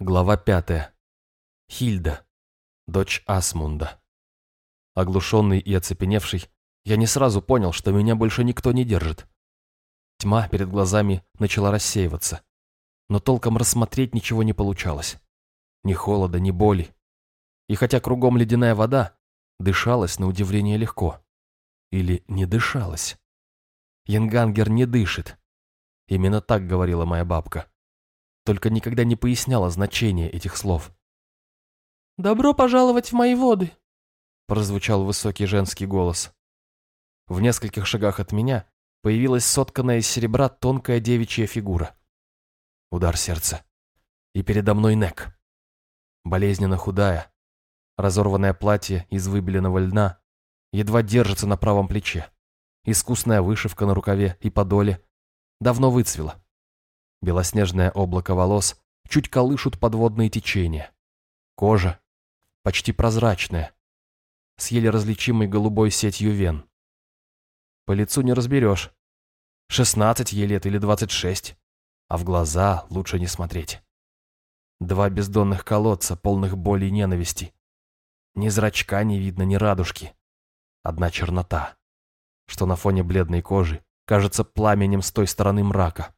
Глава пятая. Хильда, дочь Асмунда. Оглушенный и оцепеневший, я не сразу понял, что меня больше никто не держит. Тьма перед глазами начала рассеиваться, но толком рассмотреть ничего не получалось. Ни холода, ни боли. И хотя кругом ледяная вода, дышалось на удивление легко. Или не дышалось. Янгангер не дышит. Именно так говорила моя бабка. Только никогда не поясняла значение этих слов. «Добро пожаловать в мои воды!» прозвучал высокий женский голос. В нескольких шагах от меня появилась сотканная из серебра тонкая девичья фигура. Удар сердца. И передо мной Нек. Болезненно худая, разорванное платье из выбеленного льна едва держится на правом плече. Искусная вышивка на рукаве и подоле давно выцвела. Белоснежное облако волос чуть колышут подводные течения. Кожа почти прозрачная, с еле различимой голубой сетью вен. По лицу не разберешь, шестнадцать ей лет или двадцать шесть, а в глаза лучше не смотреть. Два бездонных колодца, полных боли и ненависти. Ни зрачка не видно, ни радужки. Одна чернота, что на фоне бледной кожи кажется пламенем с той стороны мрака.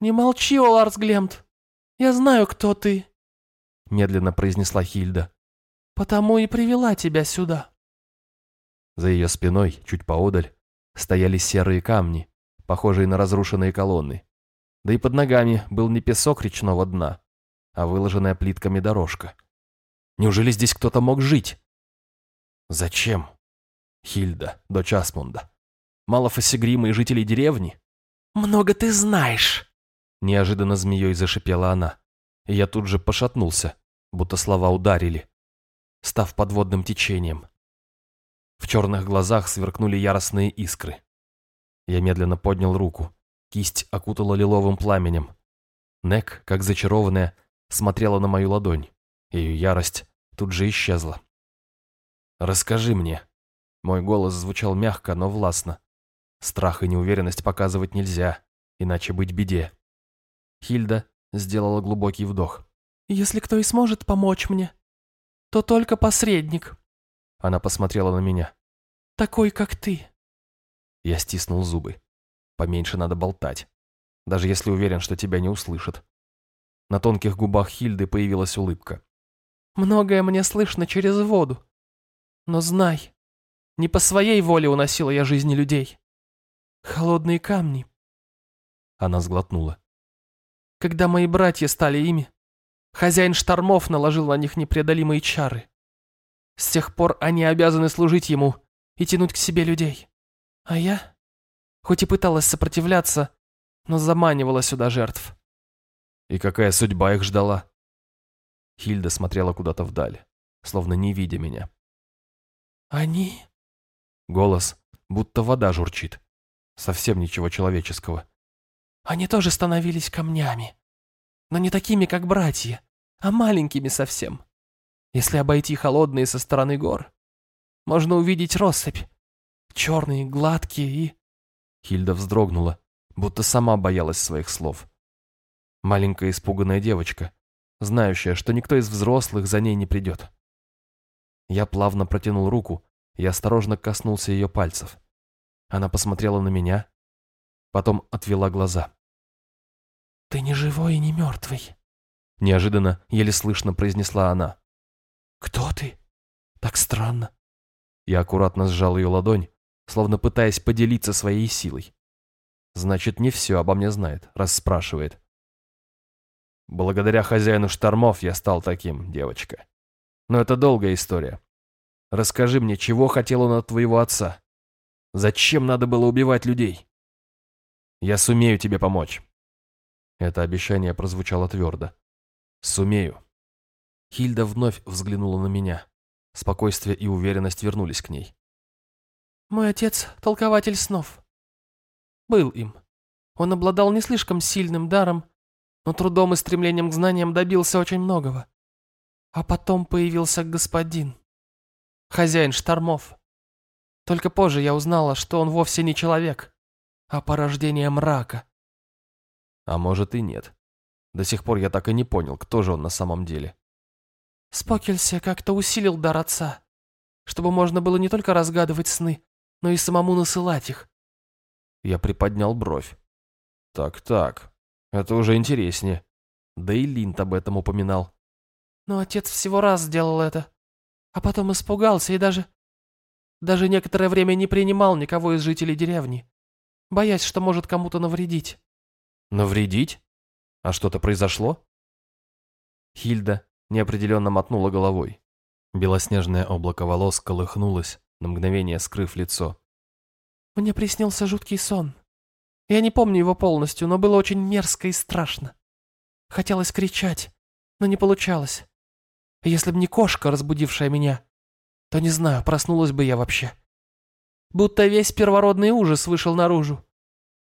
«Не молчи, Оларс Глемт. Я знаю, кто ты», — медленно произнесла Хильда. «Потому и привела тебя сюда». За ее спиной, чуть поодаль, стояли серые камни, похожие на разрушенные колонны. Да и под ногами был не песок речного дна, а выложенная плитками дорожка. Неужели здесь кто-то мог жить? Зачем? Хильда, дочь Асмунда. Мало фасигрима и жителей деревни? «Много ты знаешь», Неожиданно змеей зашипела она. И я тут же пошатнулся, будто слова ударили, став подводным течением. В черных глазах сверкнули яростные искры. Я медленно поднял руку. Кисть окутала лиловым пламенем. Нек, как зачарованная, смотрела на мою ладонь. Ее ярость тут же исчезла. «Расскажи мне». Мой голос звучал мягко, но властно. Страх и неуверенность показывать нельзя, иначе быть беде. Хильда сделала глубокий вдох. «Если кто и сможет помочь мне, то только посредник». Она посмотрела на меня. «Такой, как ты». Я стиснул зубы. Поменьше надо болтать, даже если уверен, что тебя не услышат. На тонких губах Хильды появилась улыбка. «Многое мне слышно через воду. Но знай, не по своей воле уносила я жизни людей. Холодные камни». Она сглотнула. Когда мои братья стали ими, хозяин штормов наложил на них непреодолимые чары. С тех пор они обязаны служить ему и тянуть к себе людей. А я, хоть и пыталась сопротивляться, но заманивала сюда жертв. И какая судьба их ждала? Хильда смотрела куда-то вдаль, словно не видя меня. «Они...» Голос, будто вода журчит. Совсем ничего человеческого. Они тоже становились камнями. Но не такими, как братья, а маленькими совсем. Если обойти холодные со стороны гор, можно увидеть россыпь. Черные, гладкие и... Хильда вздрогнула, будто сама боялась своих слов. Маленькая испуганная девочка, знающая, что никто из взрослых за ней не придет. Я плавно протянул руку и осторожно коснулся ее пальцев. Она посмотрела на меня, потом отвела глаза. «Ты не живой и не мертвый», — неожиданно, еле слышно произнесла она. «Кто ты? Так странно». Я аккуратно сжал ее ладонь, словно пытаясь поделиться своей силой. Значит, не все обо мне знает, раз спрашивает. Благодаря хозяину штормов я стал таким, девочка. Но это долгая история. Расскажи мне, чего хотел он от твоего отца? Зачем надо было убивать людей? Я сумею тебе помочь. Это обещание прозвучало твердо. «Сумею». Хильда вновь взглянула на меня. Спокойствие и уверенность вернулись к ней. «Мой отец — толкователь снов. Был им. Он обладал не слишком сильным даром, но трудом и стремлением к знаниям добился очень многого. А потом появился господин. Хозяин штормов. Только позже я узнала, что он вовсе не человек, а порождение мрака. А может и нет. До сих пор я так и не понял, кто же он на самом деле. Спокелься как-то усилил дар отца, чтобы можно было не только разгадывать сны, но и самому насылать их. Я приподнял бровь. Так-так, это уже интереснее. Да и Линд об этом упоминал. Но отец всего раз сделал это, а потом испугался и даже... Даже некоторое время не принимал никого из жителей деревни, боясь, что может кому-то навредить. Навредить? А что-то произошло? Хильда неопределенно мотнула головой. Белоснежное облако волос колыхнулось, на мгновение скрыв лицо. Мне приснился жуткий сон. Я не помню его полностью, но было очень мерзко и страшно. Хотелось кричать, но не получалось. Если б не кошка, разбудившая меня, то не знаю, проснулась бы я вообще. Будто весь первородный ужас вышел наружу.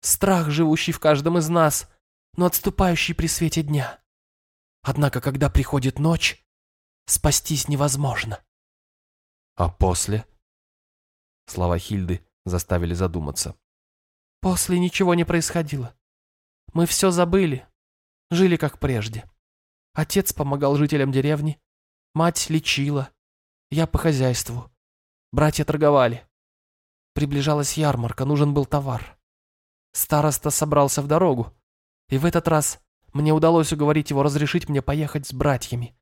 Страх, живущий в каждом из нас, но отступающий при свете дня. Однако, когда приходит ночь, спастись невозможно. А после? Слова Хильды заставили задуматься. После ничего не происходило. Мы все забыли, жили как прежде. Отец помогал жителям деревни, мать лечила, я по хозяйству. Братья торговали. Приближалась ярмарка, нужен был товар. Староста собрался в дорогу, и в этот раз мне удалось уговорить его разрешить мне поехать с братьями.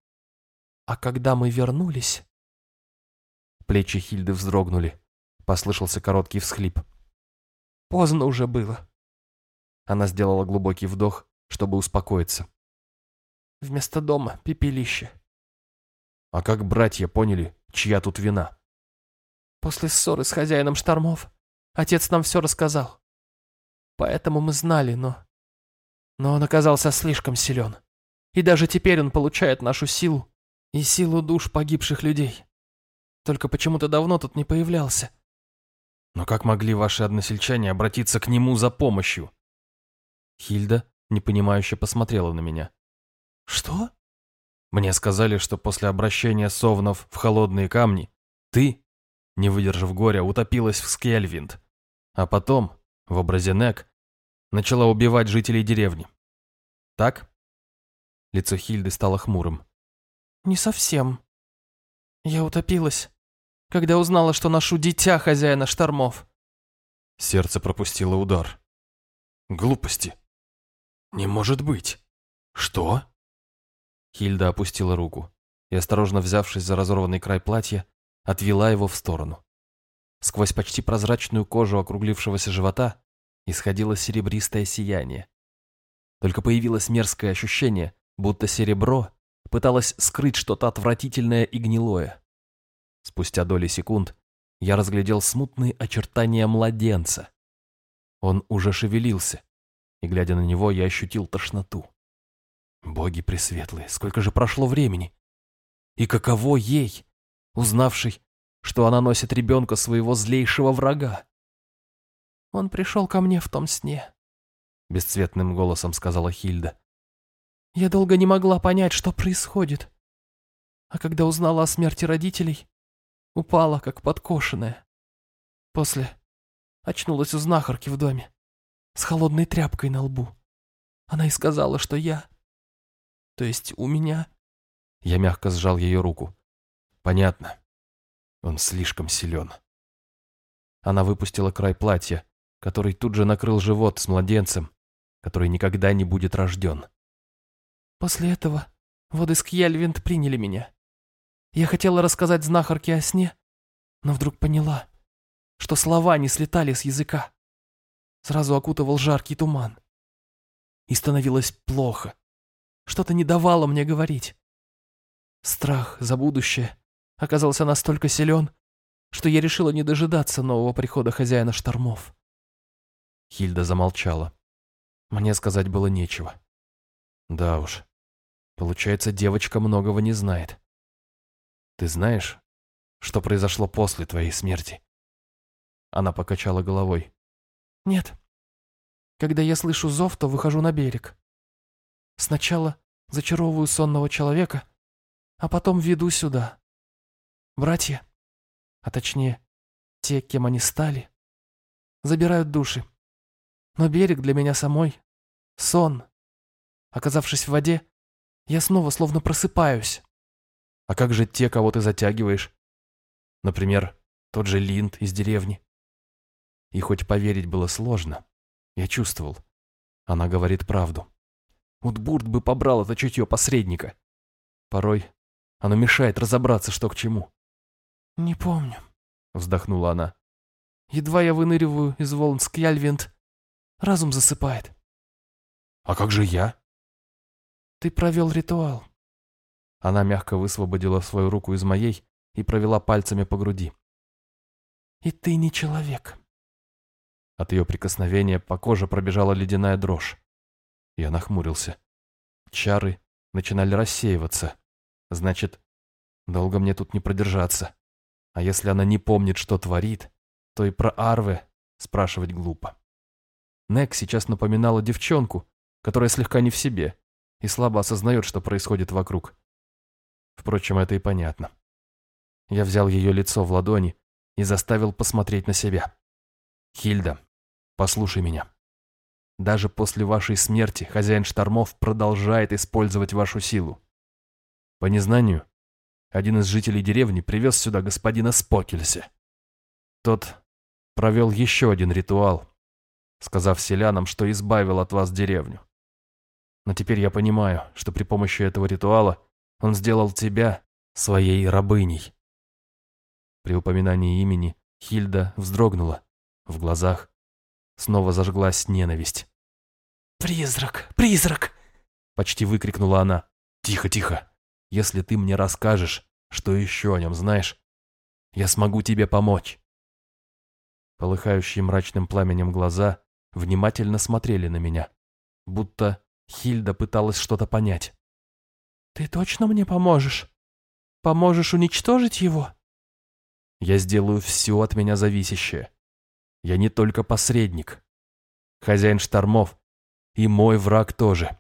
А когда мы вернулись... Плечи Хильды вздрогнули. Послышался короткий всхлип. Поздно уже было. Она сделала глубокий вдох, чтобы успокоиться. Вместо дома пепелище. А как братья поняли, чья тут вина? После ссоры с хозяином штормов отец нам все рассказал. Поэтому мы знали, но... Но он оказался слишком силен. И даже теперь он получает нашу силу и силу душ погибших людей. Только почему-то давно тут не появлялся. Но как могли ваши односельчане обратиться к нему за помощью? Хильда непонимающе посмотрела на меня. Что? Мне сказали, что после обращения совнов в холодные камни ты, не выдержав горя, утопилась в Скельвинд, а потом, в образе Нек, начала убивать жителей деревни. Так? Лицо Хильды стало хмурым. Не совсем. Я утопилась, когда узнала, что ношу дитя хозяина штормов. Сердце пропустило удар. Глупости. Не может быть. Что? Хильда опустила руку и, осторожно взявшись за разорванный край платья, отвела его в сторону. Сквозь почти прозрачную кожу округлившегося живота исходило серебристое сияние. Только появилось мерзкое ощущение, будто серебро пыталось скрыть что-то отвратительное и гнилое. Спустя доли секунд я разглядел смутные очертания младенца. Он уже шевелился, и, глядя на него, я ощутил тошноту. Боги пресветлые, сколько же прошло времени? И каково ей, узнавшей, что она носит ребенка своего злейшего врага? Он пришел ко мне в том сне, бесцветным голосом сказала Хильда. Я долго не могла понять, что происходит. А когда узнала о смерти родителей, упала, как подкошенная. После очнулась у знахарки в доме, с холодной тряпкой на лбу. Она и сказала, что я то есть у меня...» Я мягко сжал ее руку. «Понятно. Он слишком силен». Она выпустила край платья, который тут же накрыл живот с младенцем, который никогда не будет рожден. После этого воды Скьяльвинд приняли меня. Я хотела рассказать знахарке о сне, но вдруг поняла, что слова не слетали с языка. Сразу окутывал жаркий туман. И становилось плохо. Что-то не давало мне говорить. Страх за будущее оказался настолько силен, что я решила не дожидаться нового прихода хозяина штормов. Хильда замолчала. Мне сказать было нечего. Да уж. Получается, девочка многого не знает. Ты знаешь, что произошло после твоей смерти? Она покачала головой. Нет. Когда я слышу зов, то выхожу на берег. Сначала зачаровываю сонного человека, а потом веду сюда. Братья, а точнее, те, кем они стали, забирают души. Но берег для меня самой — сон. Оказавшись в воде, я снова словно просыпаюсь. А как же те, кого ты затягиваешь? Например, тот же Линд из деревни. И хоть поверить было сложно, я чувствовал. Она говорит правду. Утбурт бы побрал это чутье посредника. Порой оно мешает разобраться, что к чему. «Не помню», — вздохнула она. «Едва я выныриваю из волн Скьяльвинд, разум засыпает». «А как же я?» «Ты провел ритуал». Она мягко высвободила свою руку из моей и провела пальцами по груди. «И ты не человек». От ее прикосновения по коже пробежала ледяная дрожь. Я нахмурился. Чары начинали рассеиваться. Значит, долго мне тут не продержаться. А если она не помнит, что творит, то и про Арве спрашивать глупо. Нек сейчас напоминала девчонку, которая слегка не в себе и слабо осознает, что происходит вокруг. Впрочем, это и понятно. Я взял ее лицо в ладони и заставил посмотреть на себя. «Хильда, послушай меня. Даже после вашей смерти хозяин штормов продолжает использовать вашу силу. По незнанию, один из жителей деревни привез сюда господина Спокельсе. Тот провел еще один ритуал, сказав селянам, что избавил от вас деревню. Но теперь я понимаю, что при помощи этого ритуала он сделал тебя своей рабыней. При упоминании имени Хильда вздрогнула. В глазах снова зажглась ненависть. «Призрак! Призрак!» Почти выкрикнула она. «Тихо, тихо! Если ты мне расскажешь, что еще о нем знаешь, я смогу тебе помочь». Полыхающие мрачным пламенем глаза внимательно смотрели на меня, будто Хильда пыталась что-то понять. «Ты точно мне поможешь? Поможешь уничтожить его?» «Я сделаю все от меня зависящее. Я не только посредник. Хозяин штормов и мой враг тоже».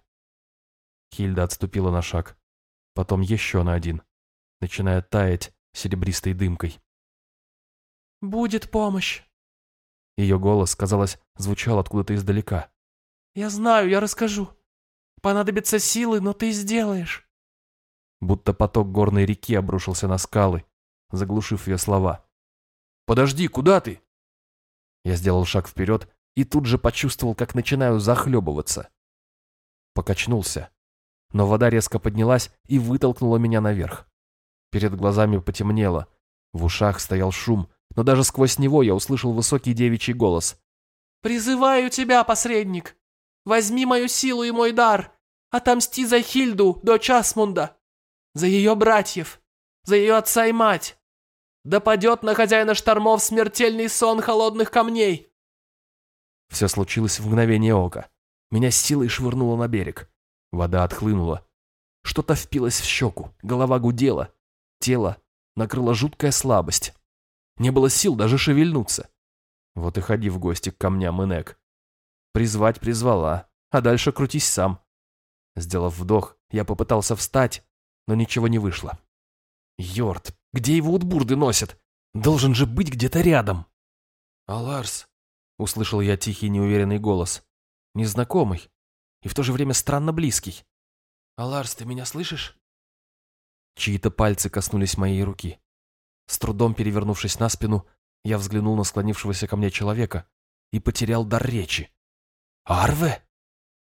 Хильда отступила на шаг, потом еще на один, начиная таять серебристой дымкой. «Будет помощь!» Ее голос, казалось, звучал откуда-то издалека. «Я знаю, я расскажу. Понадобятся силы, но ты сделаешь». Будто поток горной реки обрушился на скалы, заглушив ее слова. «Подожди, куда ты?» Я сделал шаг вперед и тут же почувствовал, как начинаю захлебываться. Покачнулся, но вода резко поднялась и вытолкнула меня наверх. Перед глазами потемнело, в ушах стоял шум, но даже сквозь него я услышал высокий девичий голос. «Призываю тебя, посредник! Возьми мою силу и мой дар! Отомсти за Хильду, дочь Асмунда! За ее братьев! За ее отца и мать! Да падет на хозяина штормов смертельный сон холодных камней!» Все случилось в мгновение ока. Меня с силой швырнуло на берег. Вода отхлынула. Что-то впилось в щеку, голова гудела. Тело накрыла жуткая слабость. Не было сил даже шевельнуться. Вот и ходи в гости к камням, Инек. Призвать призвала, а дальше крутись сам. Сделав вдох, я попытался встать, но ничего не вышло. Йорд, где его утбурды носят? Должен же быть где-то рядом. «Аларс», — услышал я тихий неуверенный голос. Незнакомый и в то же время странно близкий. «Аларс, ты меня слышишь?» Чьи-то пальцы коснулись моей руки. С трудом перевернувшись на спину, я взглянул на склонившегося ко мне человека и потерял дар речи. «Арве?»